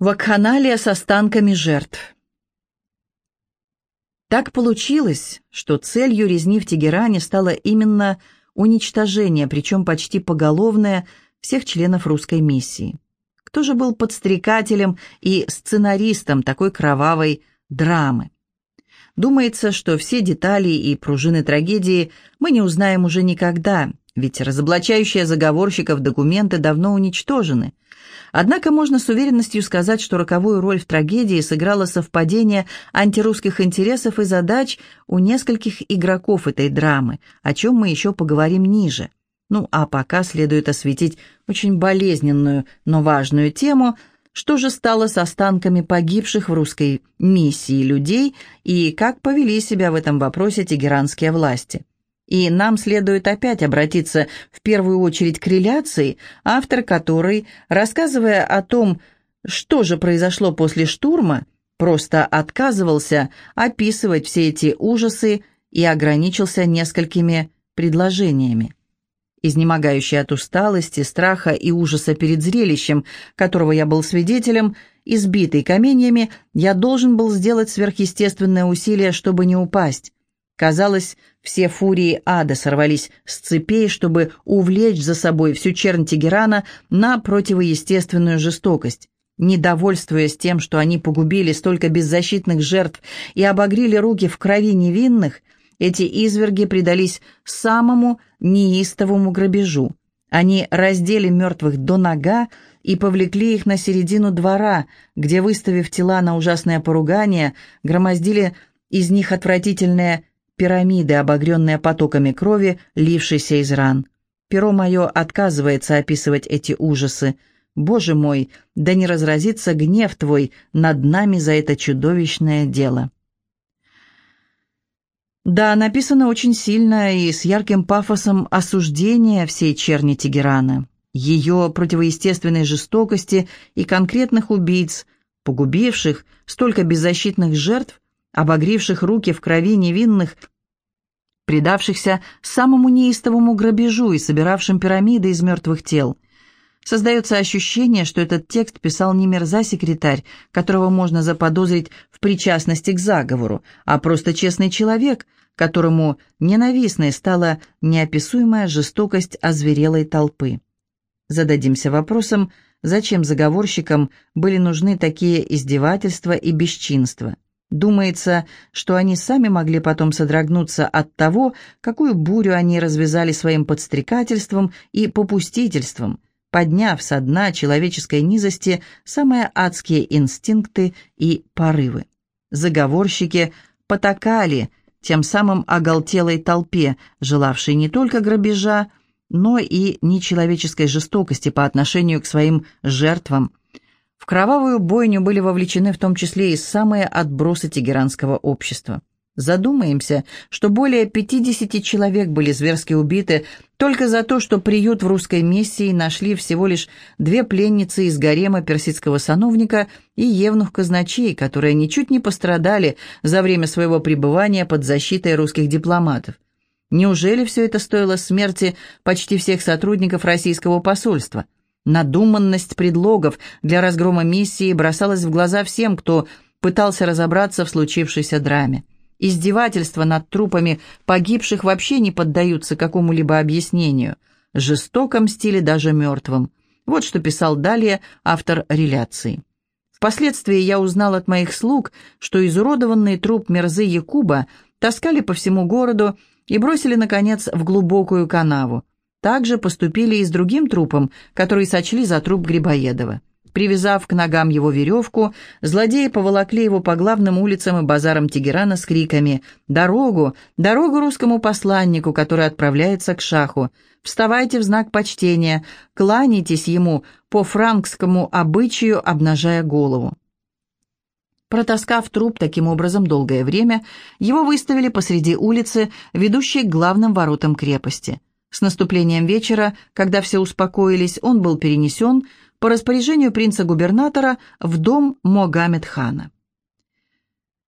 Вакханалия с останками жертв. Так получилось, что целью резни в Тегеране стало именно уничтожение, причем почти поголовное, всех членов русской миссии. Кто же был подстрекателем и сценаристом такой кровавой драмы? Думается, что все детали и пружины трагедии мы не узнаем уже никогда, ведь разоблачающие заговорщиков документы давно уничтожены – Однако можно с уверенностью сказать, что роковую роль в трагедии сыграло совпадение антирусских интересов и задач у нескольких игроков этой драмы, о чем мы еще поговорим ниже. Ну а пока следует осветить очень болезненную, но важную тему – что же стало с останками погибших в русской миссии людей и как повели себя в этом вопросе тегеранские власти. И нам следует опять обратиться в первую очередь к реляции, автор которой, рассказывая о том, что же произошло после штурма, просто отказывался описывать все эти ужасы и ограничился несколькими предложениями. Изнемогающий от усталости, страха и ужаса перед зрелищем, которого я был свидетелем, избитый каменьями, я должен был сделать сверхъестественное усилие, чтобы не упасть. Казалось, все фурии ада сорвались с цепей, чтобы увлечь за собой всю чернь Тегерана на противоестественную жестокость. Недовольствуясь тем, что они погубили столько беззащитных жертв и обогрели руки в крови невинных, эти изверги предались самому неистовому грабежу. Они раздели мертвых до нога и повлекли их на середину двора, где, выставив тела на ужасное поругание, громоздили из них отвратительные пирамиды, обогренные потоками крови, лившейся из ран. Перо мое отказывается описывать эти ужасы. Боже мой, да не разразится гнев Твой над нами за это чудовищное дело. Да, написано очень сильно и с ярким пафосом осуждения всей черни Тегерана, ее противоестественной жестокости и конкретных убийц, погубивших столько беззащитных жертв обогревших руки в крови невинных, предавшихся самому неистовому грабежу и собиравшим пирамиды из мертвых тел. Создается ощущение, что этот текст писал не мерза-секретарь, которого можно заподозрить в причастности к заговору, а просто честный человек, которому ненавистной стала неописуемая жестокость озверелой толпы. Зададимся вопросом, зачем заговорщикам были нужны такие издевательства и бесчинства. Думается, что они сами могли потом содрогнуться от того, какую бурю они развязали своим подстрекательством и попустительством, подняв со дна человеческой низости самые адские инстинкты и порывы. Заговорщики потакали тем самым оголтелой толпе, желавшей не только грабежа, но и нечеловеческой жестокости по отношению к своим жертвам – в кровавую бойню были вовлечены в том числе и самые отбросы тегеранского общества. Задумаемся, что более 50 человек были зверски убиты только за то, что приют в русской миссии нашли всего лишь две пленницы из гарема персидского сановника и евнух казначей, которые ничуть не пострадали за время своего пребывания под защитой русских дипломатов. Неужели все это стоило смерти почти всех сотрудников российского посольства? Надуманность предлогов для разгрома миссии бросалась в глаза всем, кто пытался разобраться в случившейся драме. Издевательства над трупами погибших вообще не поддаются какому-либо объяснению. Жестоко мстили даже мертвым. Вот что писал далее автор реляции. Впоследствии я узнал от моих слуг, что изуродованный труп Мерзы Якуба таскали по всему городу и бросили, наконец, в глубокую канаву. Также поступили и с другим трупом, который сочли за труп Грибоедова. Привязав к ногам его веревку, злодеи поволокли его по главным улицам и базарам Тегерана с криками «Дорогу! Дорогу русскому посланнику, который отправляется к шаху! Вставайте в знак почтения! Кланяйтесь ему по франкскому обычаю, обнажая голову!» Протаскав труп таким образом долгое время, его выставили посреди улицы, ведущей к главным воротам крепости – с наступлением вечера, когда все успокоились, он был перенесен по распоряжению принца-губернатора в дом Могамед-хана.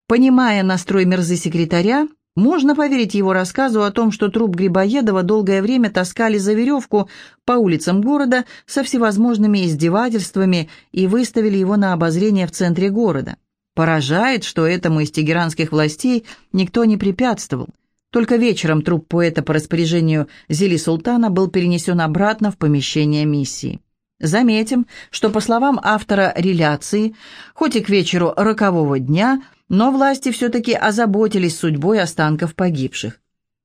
Понимая настрой мерзы секретаря, Можно поверить его рассказу о том, что труп Грибоедова долгое время таскали за веревку по улицам города со всевозможными издевательствами и выставили его на обозрение в центре города. Поражает, что этому из тегеранских властей никто не препятствовал. Только вечером труп поэта по распоряжению Зели Султана был перенесен обратно в помещение миссии. Заметим, что, по словам автора реляции, хоть и к вечеру рокового дня, но власти все-таки озаботились судьбой останков погибших.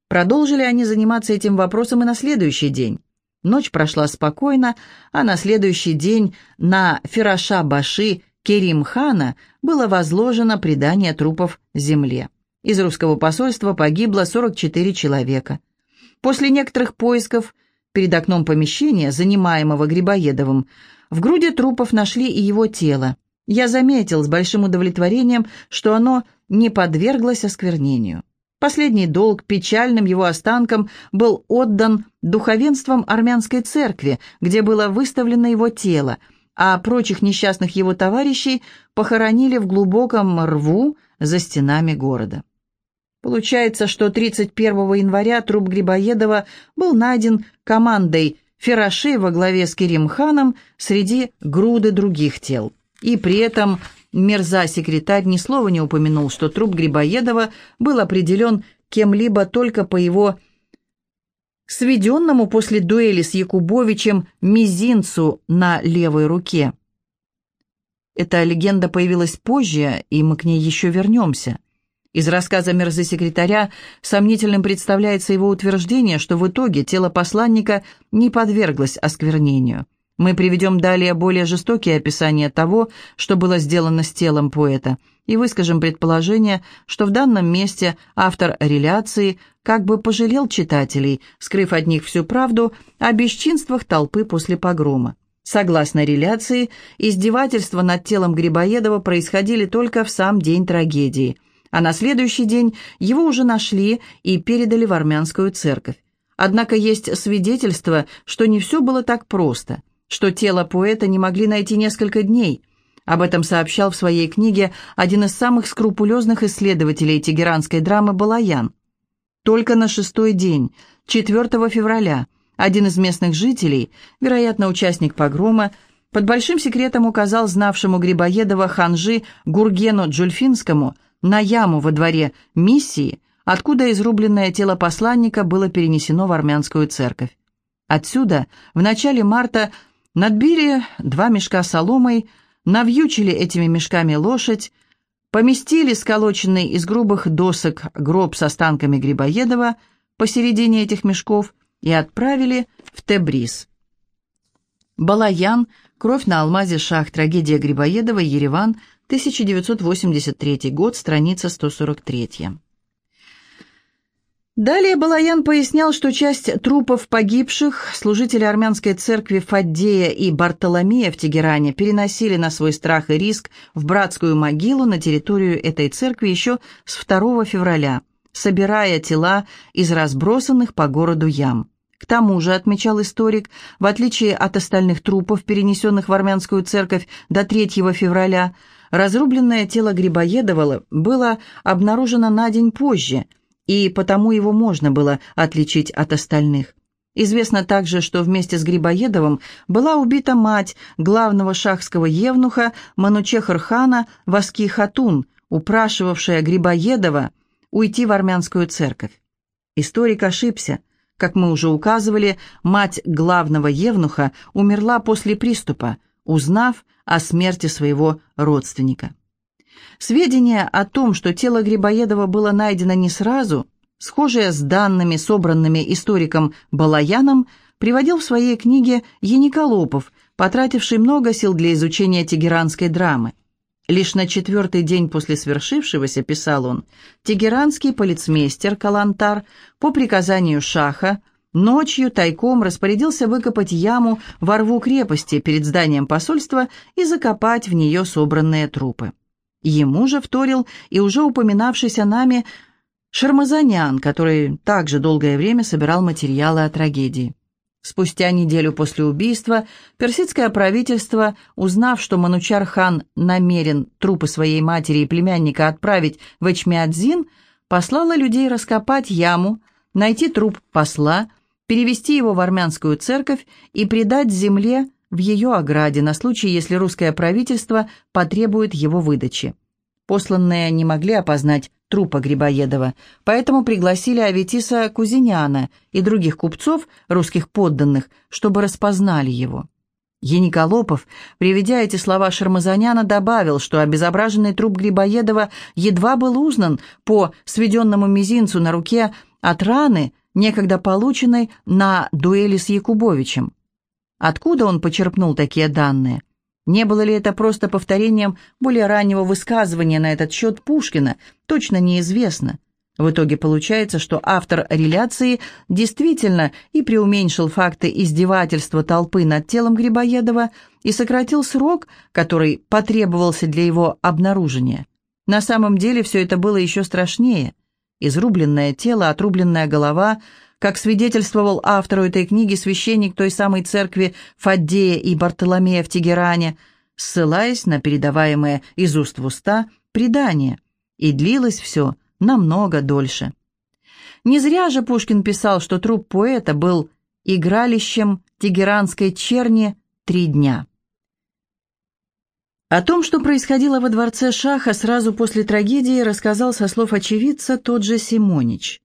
Продолжили они заниматься этим вопросом и на следующий день. Ночь прошла спокойно, а на следующий день на Фираша-Баши Керим-хана было возложено предание трупов земле. Из русского посольства погибло 44 человека. После некоторых поисков перед окном помещения, занимаемого Грибоедовым, в груди трупов нашли и его тело. Я заметил с большим удовлетворением, что оно не подверглось осквернению. Последний долг печальным его останкам был отдан духовенством армянской церкви, где было выставлено его тело, а прочих несчастных его товарищей похоронили в глубоком рву за стенами города. Получается, что 31 января труп Грибоедова был найден командой Ферашей во главе с Керим-ханом среди груды других тел. И при этом Мерза-секретарь ни слова не упомянул, что труп Грибоедова был определен кем-либо только по его сведенному после дуэли с Якубовичем мизинцу на левой руке. Эта легенда появилась позже, и мы к ней еще вернемся. Из рассказа мерзы-секретаря сомнительным представляется его утверждение, что в итоге тело посланника не подверглось осквернению. Мы приведем далее более жестокие описания того, что было сделано с телом поэта, и выскажем предположение, что в данном месте автор реляции как бы пожалел читателей, скрыв от них всю правду о бесчинствах толпы после погрома. Согласно реляции, издевательства над телом Грибоедова происходили только в сам день трагедии – а на следующий день его уже нашли и передали в армянскую церковь. Однако есть свидетельство, что не все было так просто, что тело поэта не могли найти несколько дней. Об этом сообщал в своей книге один из самых скрупулезных исследователей тегеранской драмы Балаян. Только на шестой день, 4 февраля, один из местных жителей, вероятно, участник погрома, под большим секретом указал знавшему Грибоедова ханжи Гургену Джульфинскому – на яму во дворе миссии, откуда изрубленное тело посланника было перенесено в армянскую церковь. Отсюда в начале марта надбили два мешка соломой, навьючили этими мешками лошадь, поместили сколоченный из грубых досок гроб с останками Грибоедова посередине этих мешков и отправили в Тебриз. Балаян, кровь на алмазе шах, трагедия Грибоедова, Ереван, 1983 год, страница 143. Далее Балаян пояснял, что часть трупов погибших служители армянской церкви Фаддея и Бартоломея в Тегеране переносили на свой страх и риск в братскую могилу на территорию этой церкви еще с 2 февраля, собирая тела из разбросанных по городу ям. К тому же, отмечал историк, в отличие от остальных трупов, перенесенных в армянскую церковь до 3 февраля, Разрубленное тело Грибоедова было обнаружено на день позже, и потому его можно было отличить от остальных. Известно также, что вместе с Грибоедовым была убита мать главного шахского евнуха Манучехар-хана Васки Хатун, упрашивавшая Грибоедова уйти в армянскую церковь. Историк ошибся. Как мы уже указывали, мать главного евнуха умерла после приступа, узнав о смерти своего родственника. Сведения о том, что тело Грибоедова было найдено не сразу, схожие с данными, собранными историком Балаяном, приводил в своей книге Яниколопов, потративший много сил для изучения тегеранской драмы. Лишь на четвертый день после свершившегося, писал он, тегеранский полицмейстер Калантар по приказанию Шаха Ночью тайком распорядился выкопать яму во рву крепости перед зданием посольства и закопать в нее собранные трупы. Ему же вторил и уже упоминавшийся нами Шармазанян, который также долгое время собирал материалы о трагедии. Спустя неделю после убийства персидское правительство, узнав, что Манучар-хан намерен трупы своей матери и племянника отправить в Эчмиадзин, послала людей раскопать яму, найти труп посла, перевести его в армянскую церковь и предать земле в ее ограде на случай, если русское правительство потребует его выдачи. Посланные не могли опознать трупа Грибоедова, поэтому пригласили Аветиса Кузиняна и других купцов, русских подданных, чтобы распознали его. Яниколопов, приведя эти слова Шармазаняна, добавил, что обезображенный труп Грибоедова едва был узнан по сведенному мизинцу на руке от раны, некогда полученной на дуэли с Якубовичем. Откуда он почерпнул такие данные? Не было ли это просто повторением более раннего высказывания на этот счет Пушкина, точно неизвестно. В итоге получается, что автор реляции действительно и преуменьшил факты издевательства толпы над телом Грибоедова и сократил срок, который потребовался для его обнаружения. На самом деле все это было еще страшнее. Изрубленное тело, отрубленная голова, как свидетельствовал автору этой книги священник той самой церкви Фаддея и Бартоломея в Тегеране, ссылаясь на передаваемые из уст в уста предания. И длилось все намного дольше. Не зря же Пушкин писал, что труп поэта был игралищем тегеранской черни три дня. О том, что происходило во дворце Шаха сразу после трагедии, рассказал со слов очевидца тот же Симонич.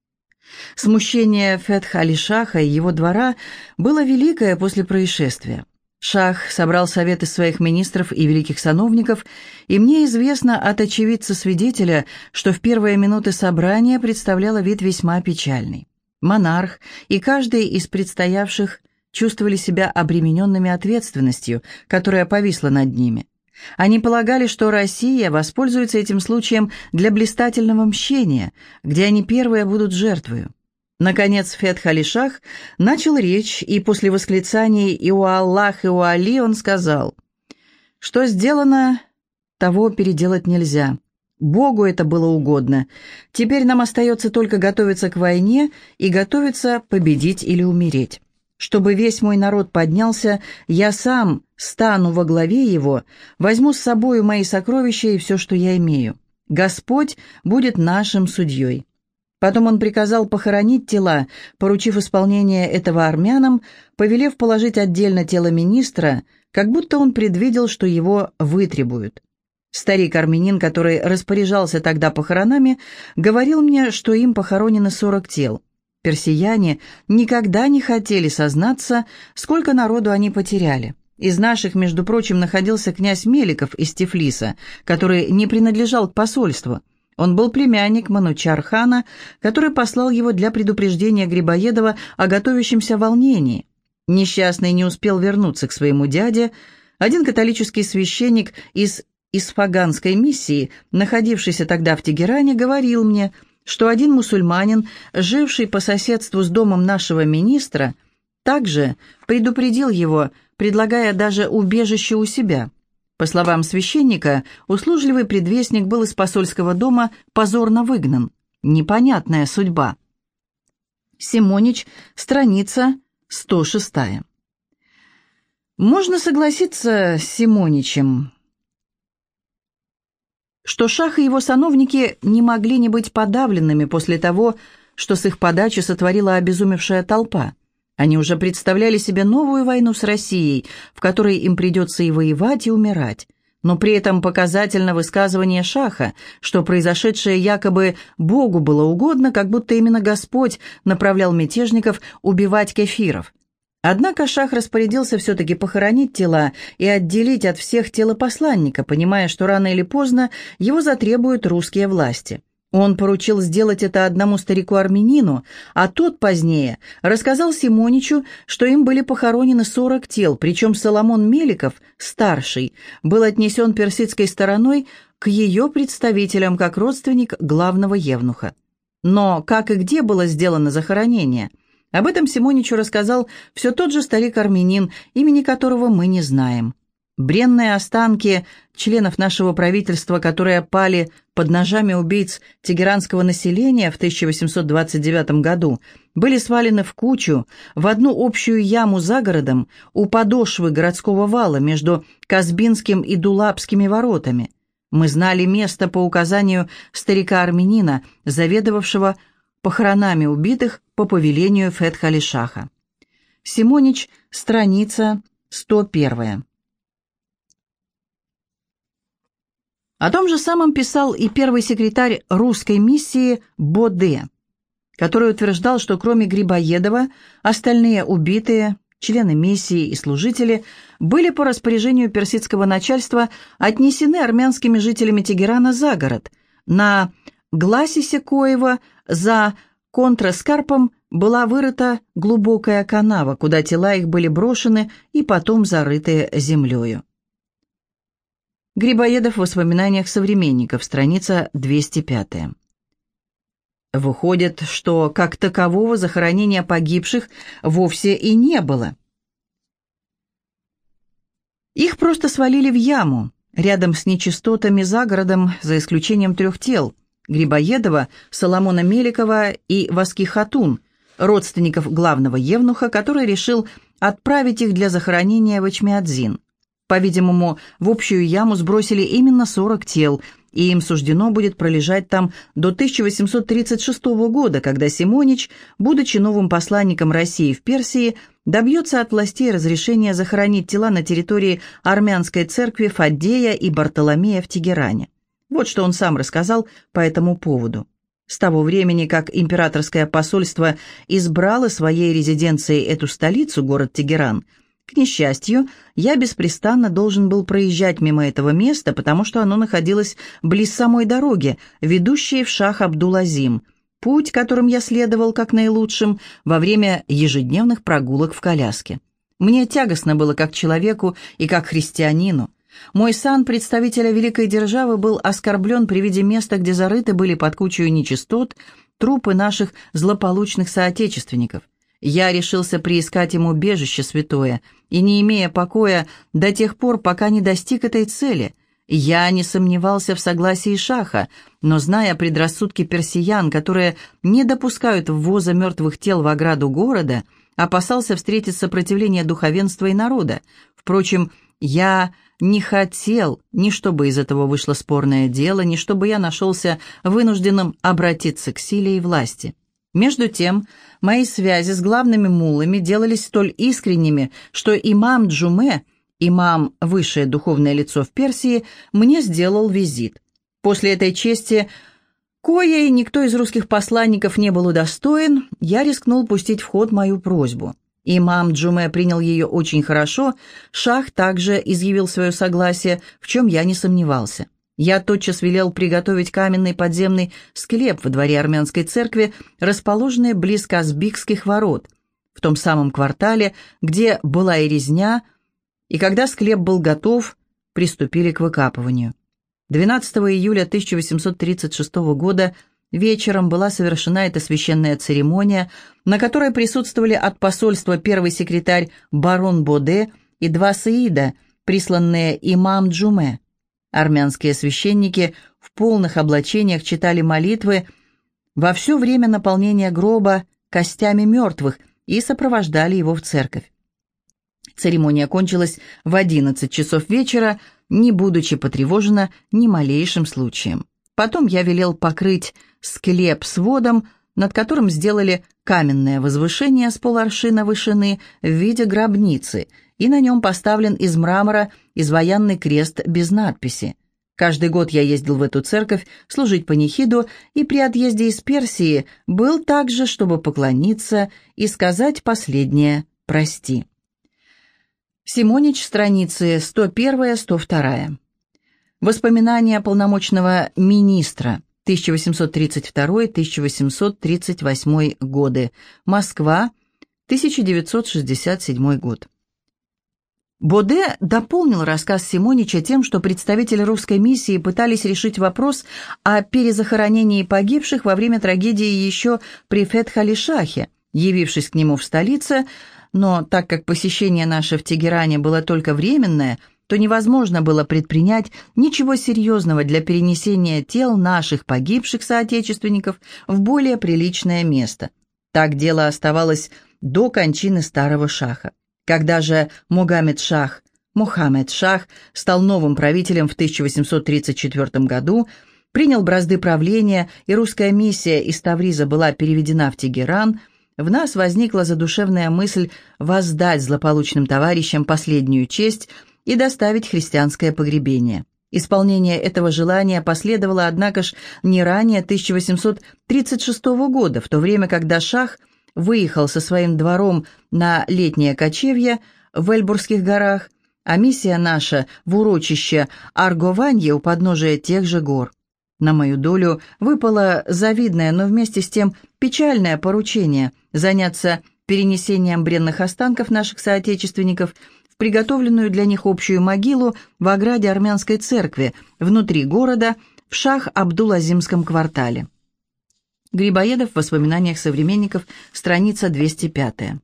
Смущение Фетх-Али-Шаха и его двора было великое после происшествия. Шах собрал совет из своих министров и великих сановников, и мне известно от очевидца-свидетеля, что в первые минуты собрания представляло вид весьма печальный. Монарх и каждый из предстоявших чувствовали себя обремененными ответственностью, которая повисла над ними. Они полагали, что Россия воспользуется этим случаем для блистательного мщения, где они первые будут жертвою. Наконец Фет Халишах начал речь, и после восклицаний «И у Аллах, и у Али» он сказал, «Что сделано, того переделать нельзя. Богу это было угодно. Теперь нам остается только готовиться к войне и готовиться победить или умереть. Чтобы весь мой народ поднялся, я сам стану во главе его, возьму с собою мои сокровища и все, что я имею. Господь будет нашим судьей». Потом он приказал похоронить тела, поручив исполнение этого армянам, повелев положить отдельно тело министра, как будто он предвидел, что его вытребуют. Старик-армянин, который распоряжался тогда похоронами, говорил мне, что им похоронено сорок тел. Персияне никогда не хотели сознаться, сколько народу они потеряли. Из наших, между прочим, находился князь Меликов из Тифлиса, который не принадлежал к посольству. Он был племянник Манучар-хана, который послал его для предупреждения Грибоедова о готовящемся волнении. Несчастный не успел вернуться к своему дяде. Один католический священник из Исфаганской миссии, находившийся тогда в Тегеране, говорил мне, что один мусульманин, живший по соседству с домом нашего министра, также предупредил его, предлагая даже убежище у себя – по словам священника, услужливый предвестник был из посольского дома позорно выгнан. Непонятная судьба. Симонич, страница 106. Можно согласиться с Симоничем, что Шах и его сановники не могли не быть подавленными после того, что с их подачи сотворила обезумевшая толпа. Они уже представляли себе новую войну с Россией, в которой им придется и воевать, и умирать. Но при этом показательно высказывание Шаха, что произошедшее якобы Богу было угодно, как будто именно Господь направлял мятежников убивать кефиров. Однако Шах распорядился все-таки похоронить тела и отделить от всех тело посланника, понимая, что рано или поздно его затребуют русские власти. Он поручил сделать это одному старику-армянину, а тот позднее рассказал Симоничу, что им были похоронены сорок тел, причем Соломон Меликов, старший, был отнесен персидской стороной к ее представителям как родственник главного евнуха. Но как и где было сделано захоронение? Об этом Симоничу рассказал все тот же старик-армянин, имени которого мы не знаем. Бренные останки членов нашего правительства, которые пали под ножами убийц тегеранского населения в 1829 году, были свалены в кучу в одну общую яму за городом у подошвы городского вала между Казбинским и Дулапскими воротами. Мы знали место по указанию старика-армянина, заведовавшего похоронами убитых по повелению Фетхалишаха. Симонич, страница 101. О том же самом писал и первый секретарь русской миссии Боде, который утверждал, что кроме Грибоедова остальные убитые, члены миссии и служители были по распоряжению персидского начальства отнесены армянскими жителями Тегерана за город. На Гласисе Коева за контраскарпом была вырыта глубокая канава, куда тела их были брошены и потом зарыты землею. Грибоедов в воспоминаниях современников, страница 205. Выходит, что как такового захоронения погибших вовсе и не было. Их просто свалили в яму, рядом с нечистотами за городом, за исключением трех тел – Грибоедова, Соломона Меликова и Васки Хатун, родственников главного евнуха, который решил отправить их для захоронения в Эчмиадзин. По-видимому, в общую яму сбросили именно 40 тел, и им суждено будет пролежать там до 1836 года, когда Симонич, будучи новым посланником России в Персии, добьется от властей разрешения захоронить тела на территории армянской церкви Фаддея и Бартоломея в Тегеране. Вот что он сам рассказал по этому поводу. С того времени, как императорское посольство избрало своей резиденцией эту столицу, город Тегеран – к несчастью, я беспрестанно должен был проезжать мимо этого места, потому что оно находилось близ самой дороги, ведущей в шах Абдулазим, путь, которым я следовал как наилучшим во время ежедневных прогулок в коляске. Мне тягостно было как человеку и как христианину. Мой сан представителя великой державы был оскорблен при виде места, где зарыты были под кучей нечистот трупы наших злополучных соотечественников – я решился приискать ему бежище святое, и не имея покоя до тех пор, пока не достиг этой цели. Я не сомневался в согласии Шаха, но, зная предрассудки персиян, которые не допускают ввоза мертвых тел в ограду города, опасался встретить сопротивление духовенства и народа. Впрочем, я не хотел ни чтобы из этого вышло спорное дело, ни чтобы я нашелся вынужденным обратиться к силе и власти. Между тем, мои связи с главными мулами делались столь искренними, что имам Джуме, имам – высшее духовное лицо в Персии, мне сделал визит. После этой чести, коей никто из русских посланников не был удостоен, я рискнул пустить в ход мою просьбу. Имам Джуме принял ее очень хорошо, Шах также изъявил свое согласие, в чем я не сомневался. Я тотчас велел приготовить каменный подземный склеп во дворе армянской церкви, расположенный близ Казбикских ворот, в том самом квартале, где была и резня, и когда склеп был готов, приступили к выкапыванию. 12 июля 1836 года вечером была совершена эта священная церемония, на которой присутствовали от посольства первый секретарь барон Боде и два саида, присланные имам Джуме. Армянские священники в полных облачениях читали молитвы во все время наполнения гроба костями мертвых и сопровождали его в церковь. Церемония кончилась в 11 часов вечера, не будучи потревожена ни малейшим случаем. Потом я велел покрыть склеп сводом, над которым сделали каменное возвышение с поларшина вышины в виде гробницы – и на нем поставлен из мрамора изваянный крест без надписи. Каждый год я ездил в эту церковь служить панихиду, и при отъезде из Персии был также, чтобы поклониться и сказать последнее «прости». Симонич, страницы 101-102. Воспоминания полномочного министра 1832-1838 годы. Москва, 1967 год. Боде дополнил рассказ Симонича тем, что представители русской миссии пытались решить вопрос о перезахоронении погибших во время трагедии еще при Фетхалишахе, явившись к нему в столице, но так как посещение наше в Тегеране было только временное, то невозможно было предпринять ничего серьезного для перенесения тел наших погибших соотечественников в более приличное место. Так дело оставалось до кончины старого шаха. Когда же Мугаммед Шах Мухаммед Шах стал новым правителем в 1834 году, принял бразды правления, и русская миссия из Тавриза была переведена в Тегеран, в нас возникла задушевная мысль воздать злополучным товарищам последнюю честь и доставить христианское погребение. Исполнение этого желания последовало, однако ж, не ранее 1836 года, в то время, когда Шах выехал со своим двором на летнее кочевье в Эльбургских горах, а миссия наша в урочище Аргованье у подножия тех же гор. На мою долю выпало завидное, но вместе с тем печальное поручение заняться перенесением бренных останков наших соотечественников приготовленную для них общую могилу в ограде армянской церкви внутри города в Шах-Абдул-Азимском квартале. Грибоедов в воспоминаниях современников, страница 205.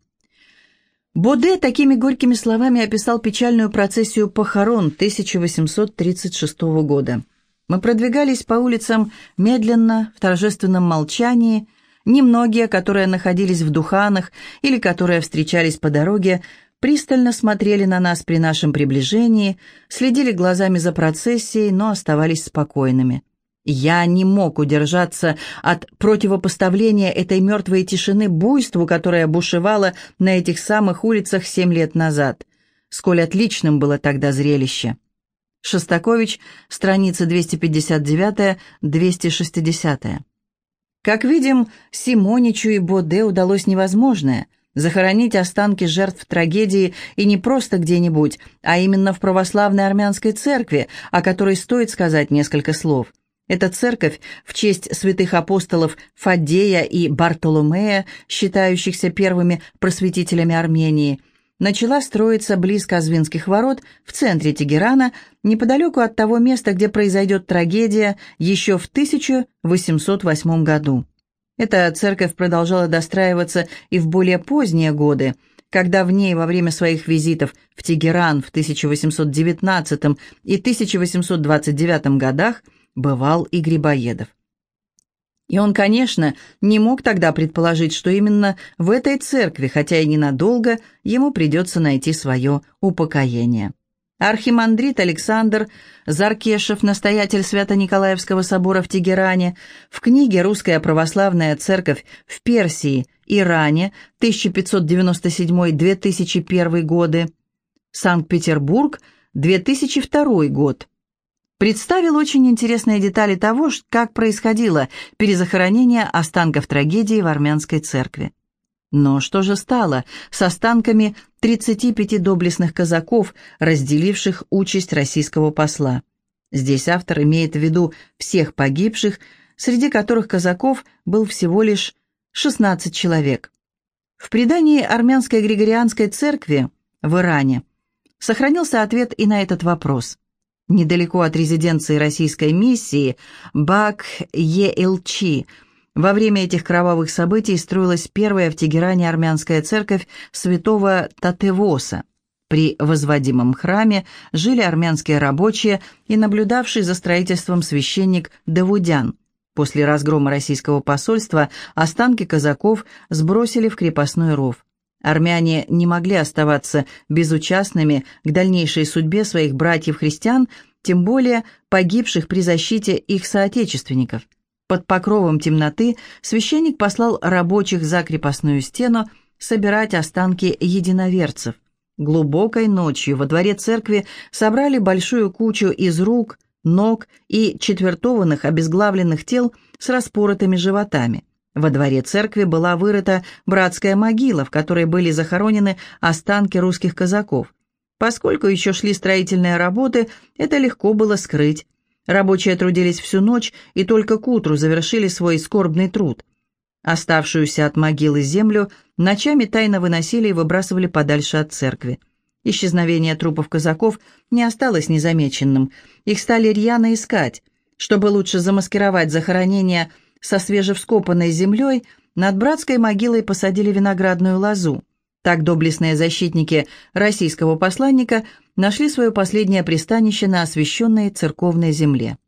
Боде такими горькими словами описал печальную процессию похорон 1836 года. Мы продвигались по улицам медленно, в торжественном молчании. Немногие, которые находились в Духанах или которые встречались по дороге, пристально смотрели на нас при нашем приближении, следили глазами за процессией, но оставались спокойными. Я не мог удержаться от противопоставления этой мертвой тишины буйству, которое бушевало на этих самых улицах семь лет назад. Сколь отличным было тогда зрелище. Шостакович, страница 259-260. Как видим, Симоничу и Боде удалось невозможное – захоронить останки жертв трагедии и не просто где-нибудь, а именно в православной армянской церкви, о которой стоит сказать несколько слов – эта церковь в честь святых апостолов Фаддея и Бартоломея, считающихся первыми просветителями Армении, начала строиться близ Казвинских ворот в центре Тегерана, неподалеку от того места, где произойдет трагедия, еще в 1808 году. Эта церковь продолжала достраиваться и в более поздние годы, когда в ней во время своих визитов в Тегеран в 1819 и 1829 годах – бывал и Грибоедов. И он, конечно, не мог тогда предположить, что именно в этой церкви, хотя и ненадолго, ему придется найти свое упокоение. Архимандрит Александр Заркешев, настоятель Свято-Николаевского собора в Тегеране, в книге «Русская православная церковь в Персии, Иране, 1597-2001 годы», Санкт-Петербург, 2002 год, представил очень интересные детали того, как происходило перезахоронение останков трагедии в армянской церкви. Но что же стало с останками 35 доблестных казаков, разделивших участь российского посла? Здесь автор имеет в виду всех погибших, среди которых казаков был всего лишь 16 человек. В предании армянской Григорианской церкви в Иране сохранился ответ и на этот вопрос. Недалеко от резиденции российской миссии Бак-Е-Илчи во время этих кровавых событий строилась первая в Тегеране армянская церковь святого Татевоса. При возводимом храме жили армянские рабочие и наблюдавший за строительством священник Давудян. После разгрома российского посольства останки казаков сбросили в крепостной ров. Армяне не могли оставаться безучастными к дальнейшей судьбе своих братьев-христиан, тем более погибших при защите их соотечественников. Под покровом темноты священник послал рабочих за крепостную стену собирать останки единоверцев. Глубокой ночью во дворе церкви собрали большую кучу из рук, ног и четвертованных обезглавленных тел с распоротыми животами. Во дворе церкви была вырыта братская могила, в которой были захоронены останки русских казаков. Поскольку еще шли строительные работы, это легко было скрыть. Рабочие трудились всю ночь и только к утру завершили свой скорбный труд. Оставшуюся от могилы землю ночами тайно выносили и выбрасывали подальше от церкви. Исчезновение трупов казаков не осталось незамеченным. Их стали рьяно искать. Чтобы лучше замаскировать захоронение со свежевскопанной землей над братской могилой посадили виноградную лозу. Так доблестные защитники российского посланника нашли свое последнее пристанище на освященной церковной земле.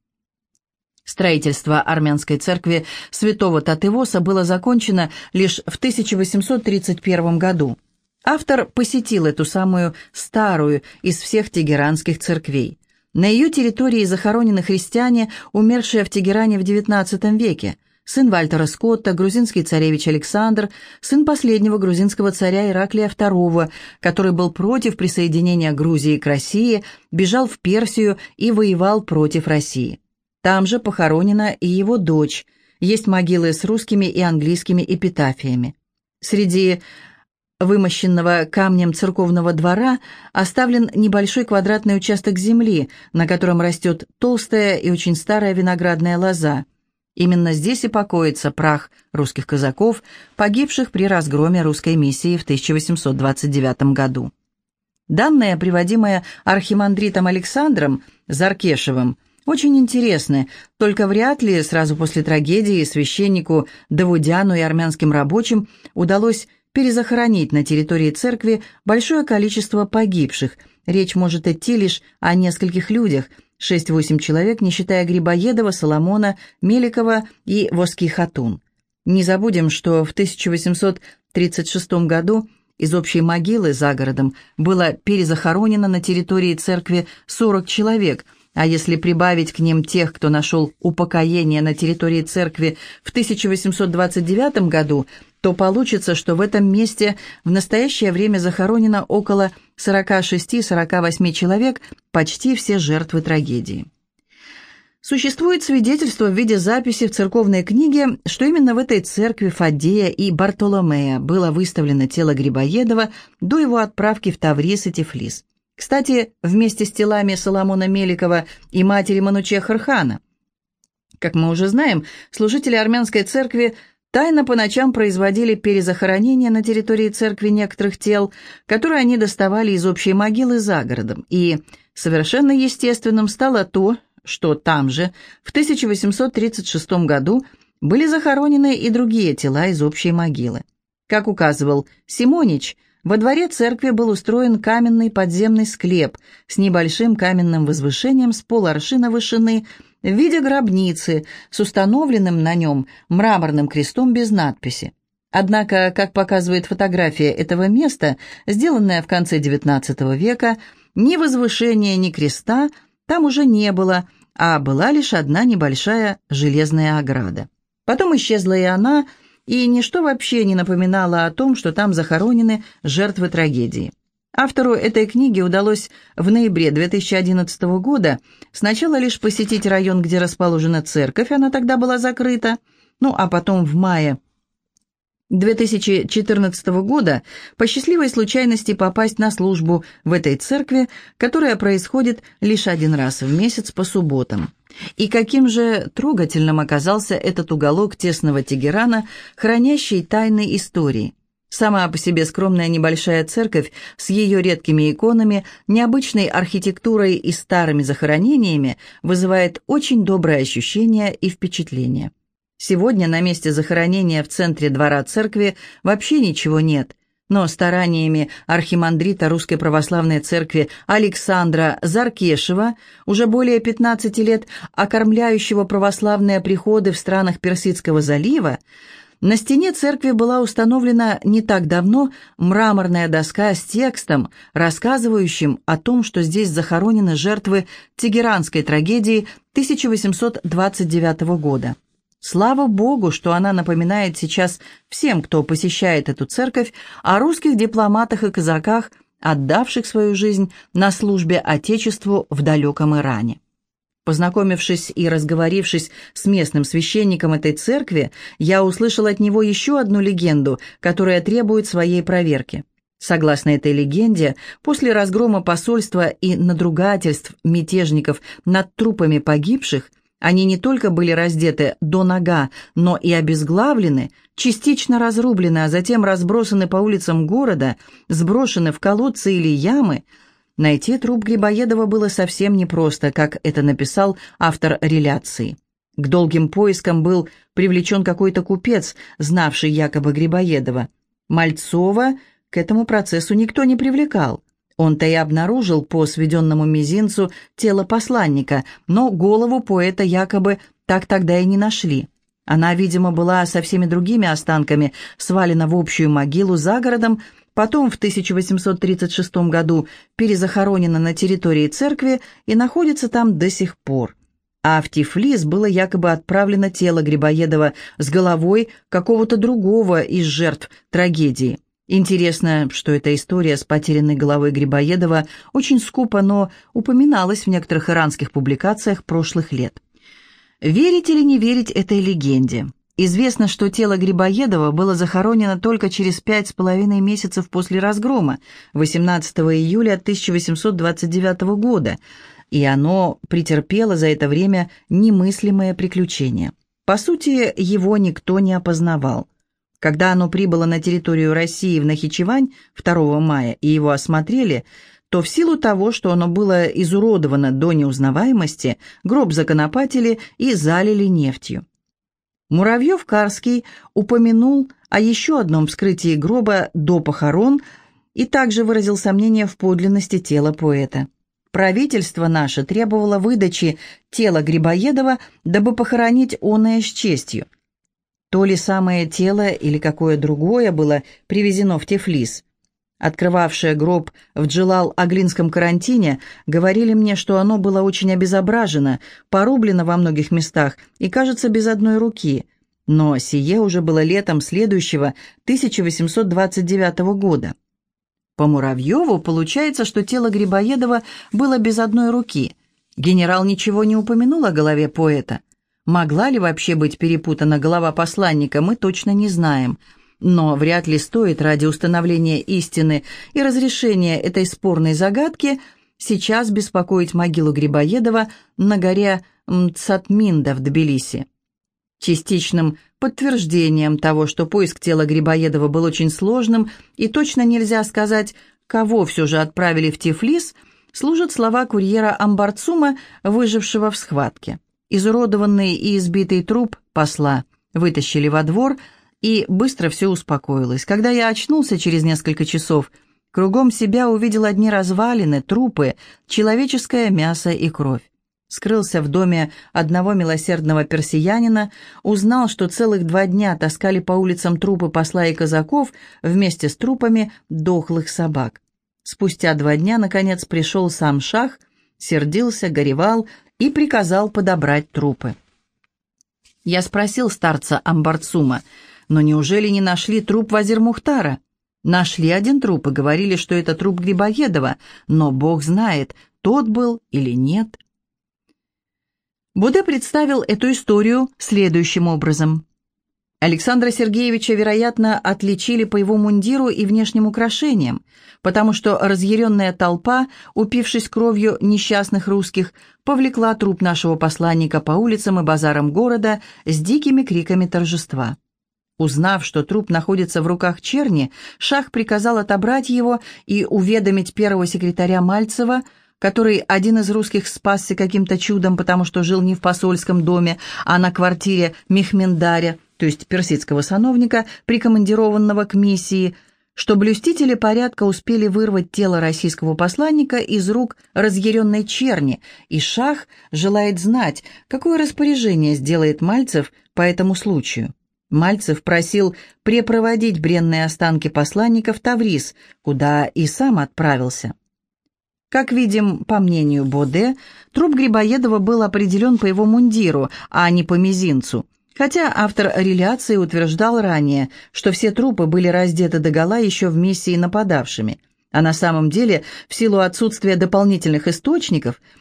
Строительство армянской церкви святого Татывоса было закончено лишь в 1831 году. Автор посетил эту самую старую из всех тегеранских церквей. На ее территории захоронены христиане, умершие в Тегеране в XIX веке, сын Вальтера Скотта, грузинский царевич Александр, сын последнего грузинского царя Ираклия II, который был против присоединения Грузии к России, бежал в Персию и воевал против России. Там же похоронена и его дочь, есть могилы с русскими и английскими эпитафиями. Среди вымощенного камнем церковного двора оставлен небольшой квадратный участок земли, на котором растет толстая и очень старая виноградная лоза. Именно здесь и покоится прах русских казаков, погибших при разгроме русской миссии в 1829 году. Данные, приводимые архимандритом Александром Заркешевым, очень интересны, только вряд ли сразу после трагедии священнику Давудяну и армянским рабочим удалось перезахоронить на территории церкви большое количество погибших. Речь может идти лишь о нескольких людях, 6-8 человек, не считая Грибоедова, Соломона, Меликова и Воски Хатун. Не забудем, что в 1836 году из общей могилы за городом было перезахоронено на территории церкви 40 человек, а если прибавить к ним тех, кто нашел упокоение на территории церкви в 1829 году, то получится, что в этом месте в настоящее время захоронено около 46-48 человек, почти все жертвы трагедии. Существует свидетельство в виде записи в церковной книге, что именно в этой церкви Фадея и Бартоломея было выставлено тело Грибоедова до его отправки в Таврис и Тифлис. Кстати, вместе с телами Соломона Меликова и матери Мануче Хархана. Как мы уже знаем, служители армянской церкви – тайно по ночам производили перезахоронение на территории церкви некоторых тел, которые они доставали из общей могилы за городом, и совершенно естественным стало то, что там же, в 1836 году, были захоронены и другие тела из общей могилы. Как указывал Симонич, во дворе церкви был устроен каменный подземный склеп с небольшим каменным возвышением с поларшина вышины в виде гробницы с установленным на нем мраморным крестом без надписи. Однако, как показывает фотография этого места, сделанная в конце XIX века, ни возвышения, ни креста там уже не было, а была лишь одна небольшая железная ограда. Потом исчезла и она, и ничто вообще не напоминало о том, что там захоронены жертвы трагедии. Автору этой книги удалось в ноябре 2011 года сначала лишь посетить район, где расположена церковь, она тогда была закрыта, ну а потом в мае 2014 года по счастливой случайности попасть на службу в этой церкви, которая происходит лишь один раз в месяц по субботам. И каким же трогательным оказался этот уголок тесного Тегерана, хранящий тайны истории – Сама по себе скромная небольшая церковь с ее редкими иконами, необычной архитектурой и старыми захоронениями вызывает очень доброе ощущение и впечатление. Сегодня на месте захоронения в центре двора церкви вообще ничего нет, но стараниями архимандрита Русской Православной Церкви Александра Заркешева, уже более 15 лет окормляющего православные приходы в странах Персидского залива, на стене церкви была установлена не так давно мраморная доска с текстом, рассказывающим о том, что здесь захоронены жертвы Тегеранской трагедии 1829 года. Слава Богу, что она напоминает сейчас всем, кто посещает эту церковь, о русских дипломатах и казаках, отдавших свою жизнь на службе Отечеству в далеком Иране. Познакомившись и разговорившись с местным священником этой церкви, я услышал от него еще одну легенду, которая требует своей проверки. Согласно этой легенде, после разгрома посольства и надругательств мятежников над трупами погибших, они не только были раздеты до нога, но и обезглавлены, частично разрублены, а затем разбросаны по улицам города, сброшены в колодцы или ямы – Найти труп Грибоедова было совсем непросто, как это написал автор реляции. К долгим поискам был привлечен какой-то купец, знавший якобы Грибоедова. Мальцова к этому процессу никто не привлекал. Он-то и обнаружил по сведенному мизинцу тело посланника, но голову поэта якобы так тогда и не нашли. Она, видимо, была со всеми другими останками свалена в общую могилу за городом, потом в 1836 году перезахоронена на территории церкви и находится там до сих пор. А в Тифлис было якобы отправлено тело Грибоедова с головой какого-то другого из жертв трагедии. Интересно, что эта история с потерянной головой Грибоедова очень скупо, но упоминалась в некоторых иранских публикациях прошлых лет. Верить или не верить этой легенде? Известно, что тело Грибоедова было захоронено только через пять с половиной месяцев после разгрома, 18 июля 1829 года, и оно претерпело за это время немыслимое приключение. По сути, его никто не опознавал. Когда оно прибыло на территорию России в Нахичевань 2 мая и его осмотрели, то в силу того, что оно было изуродовано до неузнаваемости, гроб законопатили и залили нефтью. Муравьев-Карский упомянул о еще одном вскрытии гроба до похорон и также выразил сомнение в подлинности тела поэта. Правительство наше требовало выдачи тела Грибоедова, дабы похоронить оное с честью. То ли самое тело или какое другое было привезено в Тифлис. Открывавшее гроб в Джилал-Аглинском карантине говорили мне, что оно было очень обезображено, порублено во многих местах и, кажется, без одной руки. Но сие уже было летом следующего 1829 года. По Муравьеву получается, что тело Грибоедова было без одной руки. Генерал ничего не упомянул о голове поэта. Могла ли вообще быть перепутана голова посланника, мы точно не знаем – но вряд ли стоит ради установления истины и разрешения этой спорной загадки сейчас беспокоить могилу Грибоедова на горе Мцатминда в Тбилиси. Частичным подтверждением того, что поиск тела Грибоедова был очень сложным и точно нельзя сказать, кого все же отправили в Тифлис, служат слова курьера Амбарцума, выжившего в схватке. Изуродованный и избитый труп посла вытащили во двор – и быстро все успокоилось. Когда я очнулся через несколько часов, кругом себя увидел одни развалины, трупы, человеческое мясо и кровь. Скрылся в доме одного милосердного персиянина, узнал, что целых два дня таскали по улицам трупы посла и казаков вместе с трупами дохлых собак. Спустя два дня, наконец, пришел сам шах, сердился, горевал и приказал подобрать трупы. Я спросил старца Амбарцума, но неужели не нашли труп Вазир Мухтара? Нашли один труп и говорили, что это труп Грибоедова, но Бог знает, тот был или нет. Буде представил эту историю следующим образом. Александра Сергеевича, вероятно, отличили по его мундиру и внешним украшениям, потому что разъяренная толпа, упившись кровью несчастных русских, повлекла труп нашего посланника по улицам и базарам города с дикими криками торжества. Узнав, что труп находится в руках черни, Шах приказал отобрать его и уведомить первого секретаря Мальцева, который один из русских спасся каким-то чудом, потому что жил не в посольском доме, а на квартире Мехмендаря, то есть персидского сановника, прикомандированного к миссии, что блюстители порядка успели вырвать тело российского посланника из рук разъяренной черни, и Шах желает знать, какое распоряжение сделает Мальцев по этому случаю. Мальцев просил препроводить бренные останки посланника в Таврис, куда и сам отправился. Как видим, по мнению Боде, труп Грибоедова был определен по его мундиру, а не по мизинцу, хотя автор реляции утверждал ранее, что все трупы были раздеты догола еще в миссии нападавшими, а на самом деле, в силу отсутствия дополнительных источников –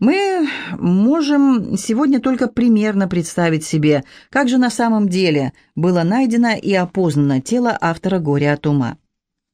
мы можем сегодня только примерно представить себе, как же на самом деле было найдено и опознано тело автора «Горя от ума».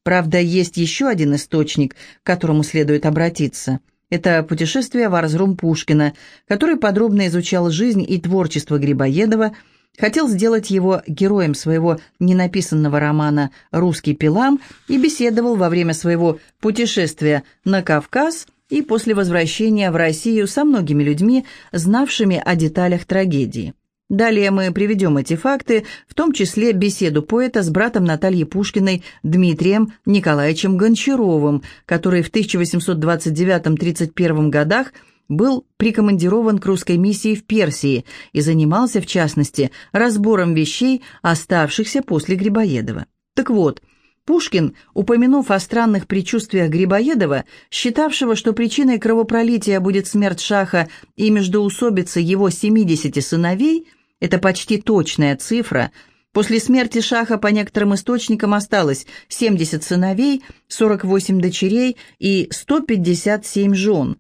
Правда, есть еще один источник, к которому следует обратиться. Это «Путешествие в Арзрум Пушкина», который подробно изучал жизнь и творчество Грибоедова, хотел сделать его героем своего ненаписанного романа «Русский пилам» и беседовал во время своего путешествия на Кавказ – и после возвращения в Россию со многими людьми, знавшими о деталях трагедии. Далее мы приведем эти факты, в том числе беседу поэта с братом Натальи Пушкиной Дмитрием Николаевичем Гончаровым, который в 1829-31 годах был прикомандирован к русской миссии в Персии и занимался, в частности, разбором вещей, оставшихся после Грибоедова. Так вот, Пушкин, упомянув о странных предчувствиях Грибоедова, считавшего, что причиной кровопролития будет смерть Шаха и междоусобица его 70 сыновей, это почти точная цифра, после смерти Шаха по некоторым источникам осталось 70 сыновей, 48 дочерей и 157 жен.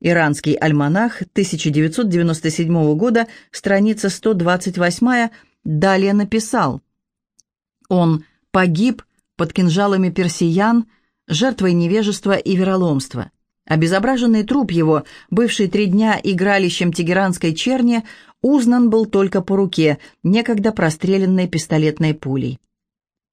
Иранский альманах 1997 года, страница 128, далее написал «Он погиб под кинжалами персиян, жертвой невежества и вероломства. Обезображенный труп его, бывший три дня игралищем тегеранской черни, узнан был только по руке, некогда простреленной пистолетной пулей.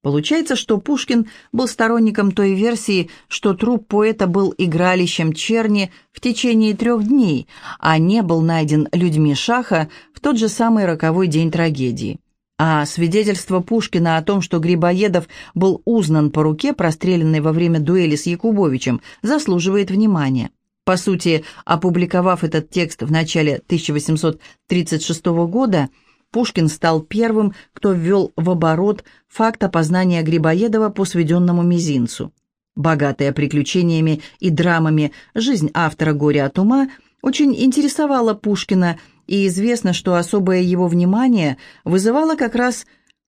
Получается, что Пушкин был сторонником той версии, что труп поэта был игралищем черни в течение трех дней, а не был найден людьми Шаха в тот же самый роковой день трагедии. А свидетельство Пушкина о том, что Грибоедов был узнан по руке, простреленной во время дуэли с Якубовичем, заслуживает внимания. По сути, опубликовав этот текст в начале 1836 года, Пушкин стал первым, кто ввел в оборот факт опознания Грибоедова по сведенному мизинцу. Богатая приключениями и драмами жизнь автора «Горя от ума» очень интересовала Пушкина – и известно, что особое его внимание вызывала как раз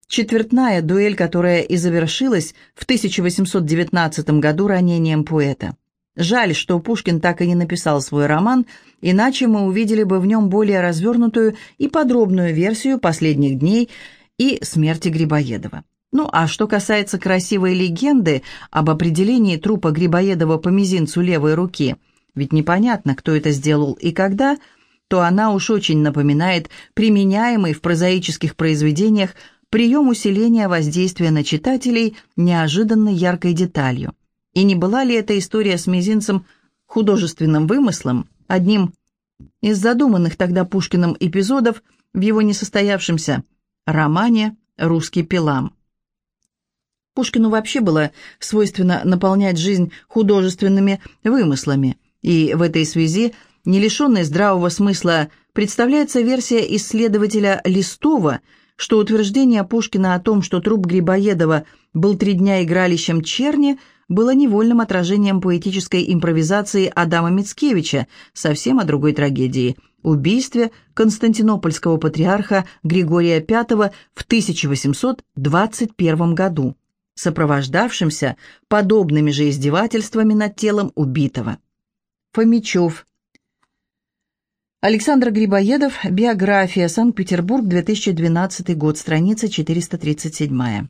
четвертная дуэль, которая и завершилась в 1819 году ранением поэта. Жаль, что Пушкин так и не написал свой роман, иначе мы увидели бы в нем более развернутую и подробную версию последних дней и смерти Грибоедова. Ну а что касается красивой легенды об определении трупа Грибоедова по мизинцу левой руки, ведь непонятно, кто это сделал и когда – то она уж очень напоминает применяемый в прозаических произведениях прием усиления воздействия на читателей неожиданно яркой деталью. И не была ли эта история с мизинцем художественным вымыслом, одним из задуманных тогда Пушкиным эпизодов в его несостоявшемся романе «Русский пилам». Пушкину вообще было свойственно наполнять жизнь художественными вымыслами, и в этой связи – не лишенной здравого смысла, представляется версия исследователя Листова, что утверждение Пушкина о том, что труп Грибоедова был три дня игралищем черни, было невольным отражением поэтической импровизации Адама Мицкевича, совсем о другой трагедии – убийстве константинопольского патриарха Григория V в 1821 году, сопровождавшимся подобными же издевательствами над телом убитого. Фомичев, Александр Грибоедов, биография, Санкт-Петербург, 2012 год, страница 437.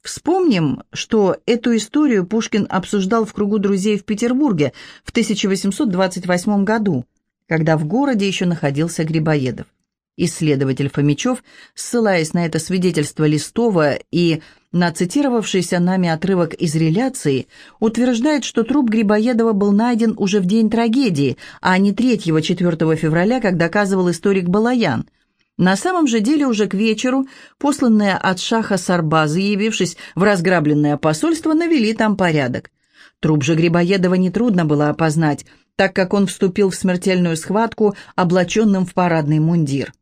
Вспомним, что эту историю Пушкин обсуждал в кругу друзей в Петербурге в 1828 году, когда в городе еще находился Грибоедов. Исследователь Фомичев, ссылаясь на это свидетельство Листова и на цитировавшийся нами отрывок из реляции, утверждает, что труп Грибоедова был найден уже в день трагедии, а не 3-4 февраля, как доказывал историк Балаян. На самом же деле уже к вечеру посланные от шаха Сарбазы, явившись в разграбленное посольство, навели там порядок. Труп же Грибоедова нетрудно было опознать, так как он вступил в смертельную схватку, облаченным в парадный мундир.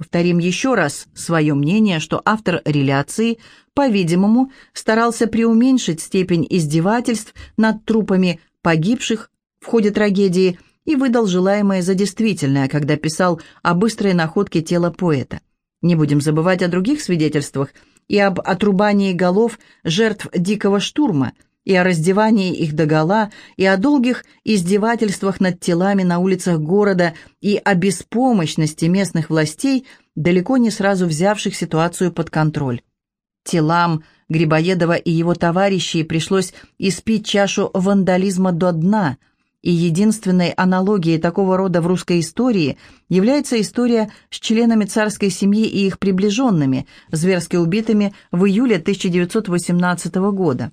Повторим еще раз свое мнение, что автор реляции, по-видимому, старался преуменьшить степень издевательств над трупами погибших в ходе трагедии и выдал желаемое за действительное, когда писал о быстрой находке тела поэта. Не будем забывать о других свидетельствах и об отрубании голов жертв дикого штурма – и о раздевании их догола, и о долгих издевательствах над телами на улицах города, и о беспомощности местных властей, далеко не сразу взявших ситуацию под контроль. Телам Грибоедова и его товарищей пришлось испить чашу вандализма до дна, и единственной аналогией такого рода в русской истории является история с членами царской семьи и их приближенными, зверски убитыми в июле 1918 года.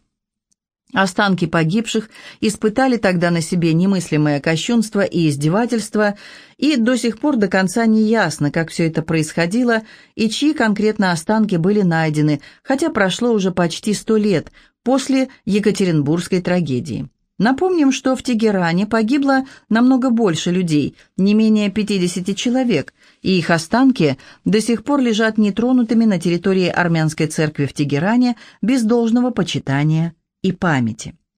Останки погибших испытали тогда на себе немыслимое кощунство и издевательство, и до сих пор до конца не ясно, как все это происходило и чьи конкретно останки были найдены, хотя прошло уже почти сто лет после Екатеринбургской трагедии. Напомним, что в Тегеране погибло намного больше людей, не менее 50 человек, и их останки до сих пор лежат нетронутыми на территории армянской церкви в Тегеране без должного почитания и памяти.